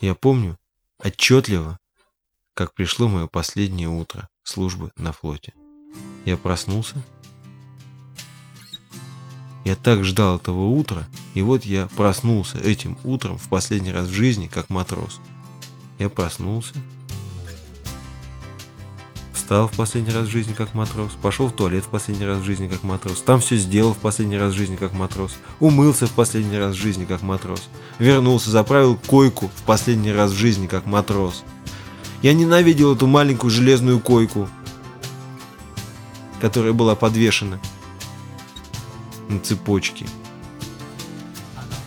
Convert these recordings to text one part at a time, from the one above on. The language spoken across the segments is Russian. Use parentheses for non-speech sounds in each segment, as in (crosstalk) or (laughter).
Я помню отчетливо, как пришло мое последнее утро службы на флоте. Я проснулся. Я так ждал этого утра, и вот я проснулся этим утром в последний раз в жизни, как матрос. Я проснулся, встал в последний раз в жизни как матрос, пошел в туалет в последний раз в жизни как матрос, там все сделал в последний раз в жизни как матрос, умылся в последний раз в жизни как матрос, вернулся, заправил койку в последний раз в жизни как матрос. Я ненавидел эту маленькую железную койку, которая была подвешена на цепочке.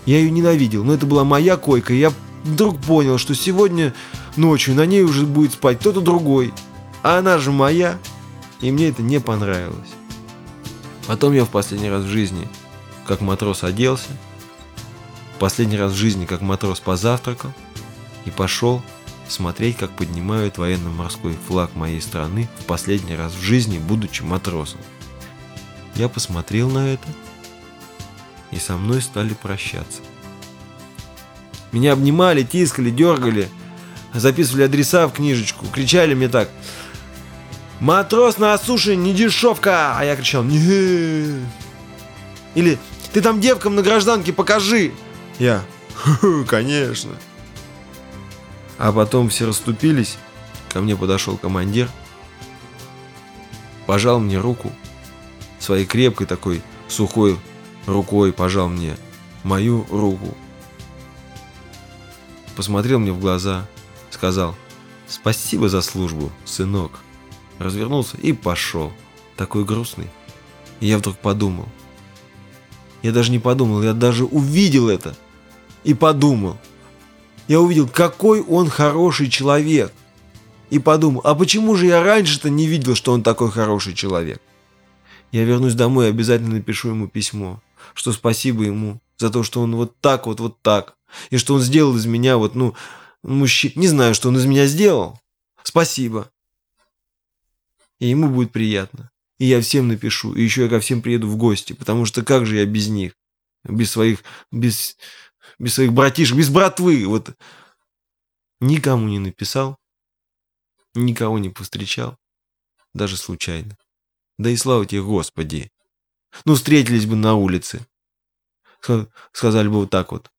Я ее ненавидел, но это была моя койка, и я вдруг понял, что сегодня ночью на ней уже будет спать кто-то другой – а она же моя. И мне это не понравилось. Потом я в последний раз в жизни как матрос оделся. Последний раз в жизни как матрос позавтракал. И пошел смотреть, как поднимают военно-морской флаг моей страны в последний раз в жизни, будучи матросом. Я посмотрел на это, и со мной стали прощаться. Меня обнимали, тискали, дергали, записывали адреса в книжечку, кричали мне так – Матрос на суше не дешевка! А я кричал, не. Или ты там девкам на гражданке покажи! Я, конечно. А потом все расступились, ко мне подошел командир, пожал мне руку, своей крепкой такой сухой рукой пожал мне мою руку. Посмотрел мне в глаза, сказал, спасибо за службу, сынок развернулся и пошел. Такой грустный. И я вдруг подумал. Я даже не подумал, я даже увидел это. И подумал. Я увидел, какой он хороший человек. И подумал, а почему же я раньше-то не видел, что он такой хороший человек? Я вернусь домой и обязательно напишу ему письмо, что спасибо ему за то, что он вот так вот, вот так. И что он сделал из меня вот, ну, мужчина. Не знаю, что он из меня сделал. Спасибо и ему будет приятно. И я всем напишу, и еще я ко всем приеду в гости, потому что как же я без них? Без своих, без, без своих братишек, без братвы, вот. Никому не написал, никого не повстречал, даже случайно. Да и слава тебе, Господи. Ну, встретились бы на улице. Сказали бы вот так вот.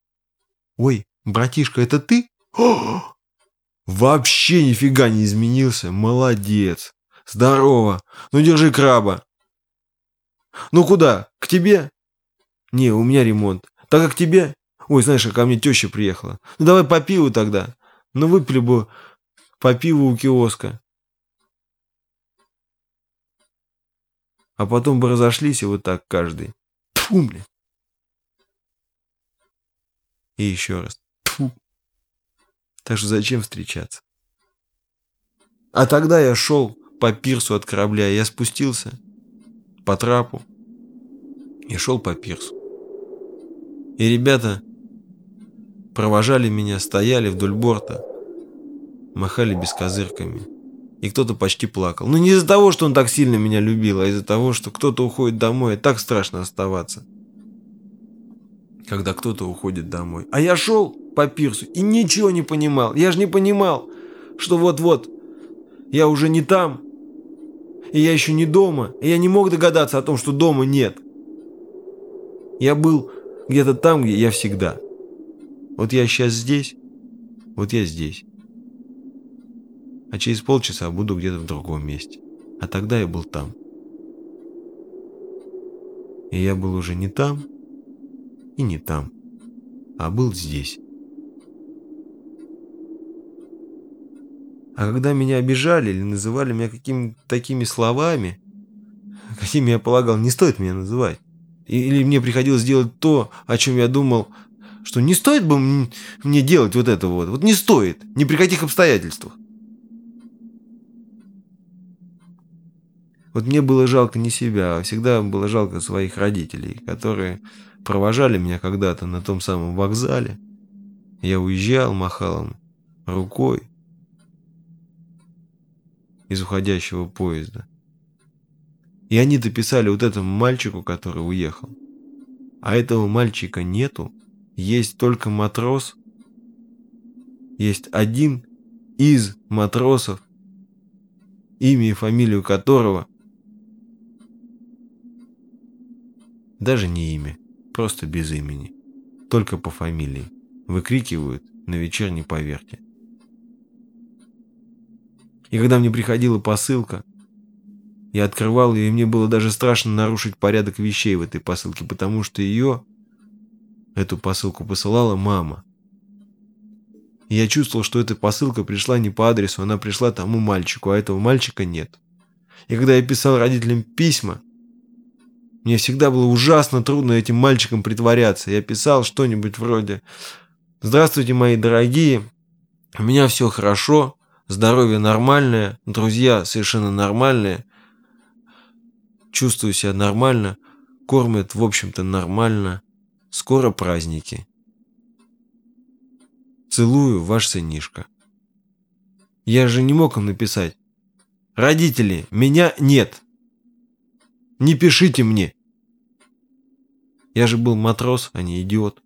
Ой, братишка, это ты? О! (gasps) Вообще нифига не изменился. Молодец. Здорово. Ну, держи краба. Ну, куда? К тебе? Не, у меня ремонт. Так как тебе? Ой, знаешь, ко мне теща приехала. Ну, давай по пиву тогда. Ну, выпили бы по пиву у киоска. А потом бы разошлись и вот так каждый. Тьфу, блин. И еще раз. Тьфу. Так что зачем встречаться? А тогда я шел по пирсу от корабля. Я спустился по трапу и шел по пирсу. И ребята провожали меня, стояли вдоль борта, махали бескозырками. И кто-то почти плакал. Но не из-за того, что он так сильно меня любил, а из-за того, что кто-то уходит домой, и так страшно оставаться. Когда кто-то уходит домой. А я шел по пирсу и ничего не понимал. Я же не понимал, что вот-вот я уже не там, и я еще не дома, и я не мог догадаться о том, что дома нет. Я был где-то там, где я всегда. Вот я сейчас здесь, вот я здесь. А через полчаса буду где-то в другом месте. А тогда я был там. И я был уже не там и не там, а был здесь. А когда меня обижали или называли меня какими-то такими словами, какими я полагал, не стоит меня называть, или мне приходилось делать то, о чем я думал, что не стоит бы мне делать вот это вот, вот не стоит, ни при каких обстоятельствах. Вот мне было жалко не себя, а всегда было жалко своих родителей, которые провожали меня когда-то на том самом вокзале. Я уезжал, махал им рукой, из уходящего поезда. И они дописали вот этому мальчику, который уехал. А этого мальчика нету, есть только матрос есть один из матросов, имя и фамилию которого даже не имя, просто без имени, только по фамилии, выкрикивают на вечерней поверке. И когда мне приходила посылка, я открывал ее, и мне было даже страшно нарушить порядок вещей в этой посылке, потому что ее, эту посылку посылала мама. И я чувствовал, что эта посылка пришла не по адресу, она пришла тому мальчику, а этого мальчика нет. И когда я писал родителям письма, мне всегда было ужасно трудно этим мальчикам притворяться. Я писал что-нибудь вроде «Здравствуйте, мои дорогие, у меня все хорошо, здоровье нормальное, друзья совершенно нормальные, чувствую себя нормально, кормят, в общем-то, нормально, скоро праздники». Целую, ваш сынишка. Я же не мог им написать. Родители, меня нет. Не пишите мне. Я же был матрос, а не идиот.